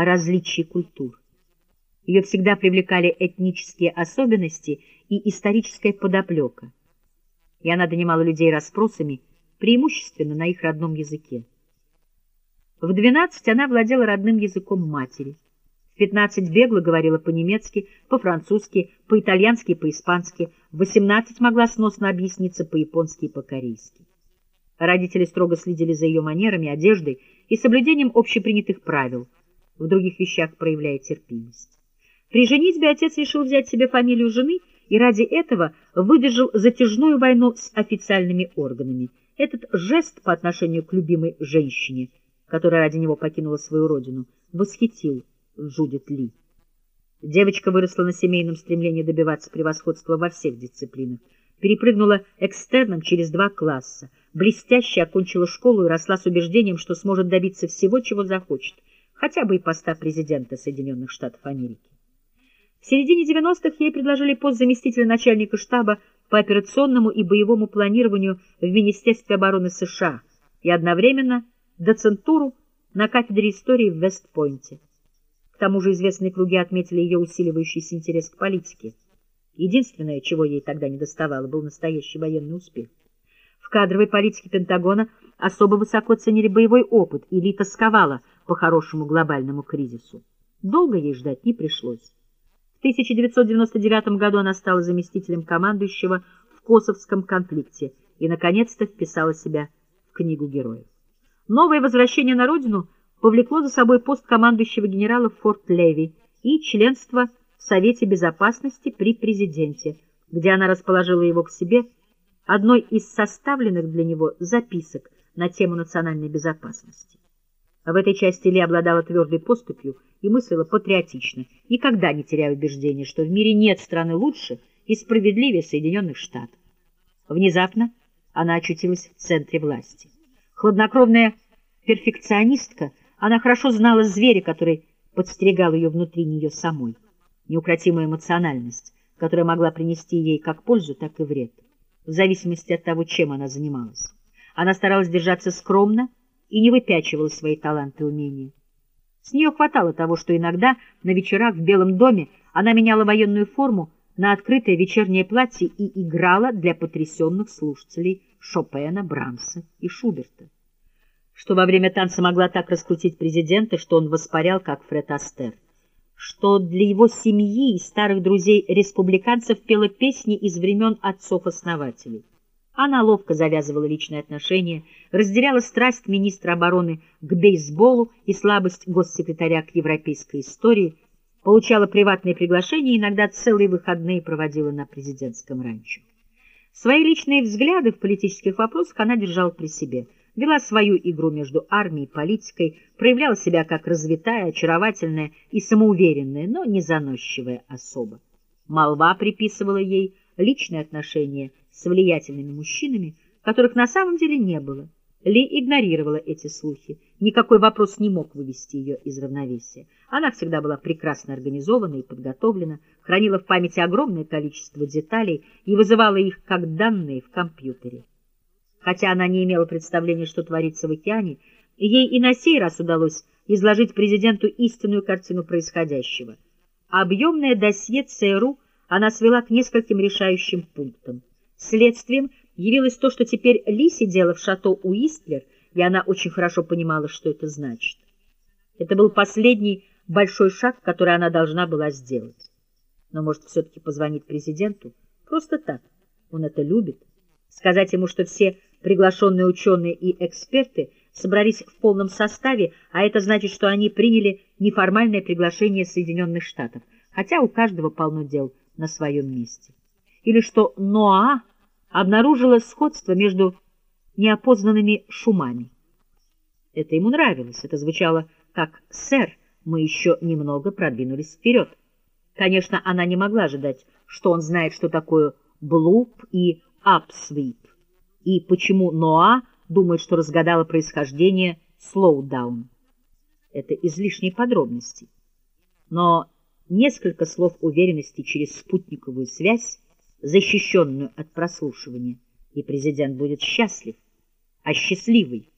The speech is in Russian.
о различии культур. Ее всегда привлекали этнические особенности и историческая подоплека, и она донимала людей расспросами, преимущественно на их родном языке. В 12 она владела родным языком матери. В 15 бегло говорила по-немецки, по-французски, по-итальянски по-испански. В 18 могла сносно объясниться по-японски и по-корейски. Родители строго следили за ее манерами, одеждой и соблюдением общепринятых правил, в других вещах проявляя терпимость. При женитьбе отец решил взять себе фамилию жены и ради этого выдержал затяжную войну с официальными органами. Этот жест по отношению к любимой женщине – которая ради него покинула свою родину, восхитил Джудит Ли. Девочка выросла на семейном стремлении добиваться превосходства во всех дисциплинах, перепрыгнула экстерном через два класса, блестяще окончила школу и росла с убеждением, что сможет добиться всего, чего захочет, хотя бы и поста президента Соединенных Штатов Америки. В середине 90-х ей предложили пост заместителя начальника штаба по операционному и боевому планированию в Министерстве обороны США и одновременно доцентуру на кафедре истории в Вестпойнте. К тому же известные круги отметили ее усиливающийся интерес к политике. Единственное, чего ей тогда не доставало, был настоящий военный успех. В кадровой политике Пентагона особо высоко ценили боевой опыт, и Ли тосковала по хорошему глобальному кризису. Долго ей ждать не пришлось. В 1999 году она стала заместителем командующего в Косовском конфликте и, наконец-то, вписала себя в Книгу героев. Новое возвращение на родину повлекло за собой пост командующего генерала в Форт-Леви и членство в Совете Безопасности при президенте, где она расположила его к себе одной из составленных для него записок на тему национальной безопасности. В этой части Ли обладала твердой поступью и мыслила патриотично, никогда не теряя убеждения, что в мире нет страны лучше и справедливее Соединенных Штатов. Внезапно она очутилась в центре власти. Хладнокровная перфекционистка, она хорошо знала зверя, который подстерегал ее внутри нее самой. Неукротимая эмоциональность, которая могла принести ей как пользу, так и вред, в зависимости от того, чем она занималась. Она старалась держаться скромно и не выпячивала свои таланты и умения. С нее хватало того, что иногда на вечерах в Белом доме она меняла военную форму на открытое вечернее платье и играла для потрясенных слушателей Шопена, Брамса и Шуберта. Что во время танца могла так раскрутить президента, что он воспарял, как Фред Астер. Что для его семьи и старых друзей-республиканцев пела песни из времен отцов-основателей. Она ловко завязывала личные отношения, разделяла страсть министра обороны к бейсболу и слабость госсекретаря к европейской истории, получала приватные приглашения и иногда целые выходные проводила на президентском ранчо. Свои личные взгляды в политических вопросах она держала при себе, вела свою игру между армией и политикой, проявляла себя как развитая, очаровательная и самоуверенная, но не заносчивая особа. Молва приписывала ей личные отношения с влиятельными мужчинами, которых на самом деле не было. Ли игнорировала эти слухи. Никакой вопрос не мог вывести ее из равновесия. Она всегда была прекрасно организована и подготовлена, хранила в памяти огромное количество деталей и вызывала их как данные в компьютере. Хотя она не имела представления, что творится в океане, ей и на сей раз удалось изложить президенту истинную картину происходящего. Объемное досье ЦРУ она свела к нескольким решающим пунктам. Следствием явилось то, что теперь Ли сидела в шато Уистлер, и она очень хорошо понимала, что это значит. Это был последний большой шаг, который она должна была сделать. Но, может, все-таки позвонить президенту? Просто так. Он это любит. Сказать ему, что все приглашенные ученые и эксперты собрались в полном составе, а это значит, что они приняли неформальное приглашение Соединенных Штатов, хотя у каждого полно дел на своем месте. Или что НОА обнаружила сходство между неопознанными шумами. Это ему нравилось, это звучало как «Сэр, мы еще немного продвинулись вперед». Конечно, она не могла ожидать, что он знает, что такое блуп и апсвип, и почему Ноа думает, что разгадала происхождение слоудаун. Это излишние подробности. Но несколько слов уверенности через спутниковую связь защищенную от прослушивания, и президент будет счастлив, а счастливый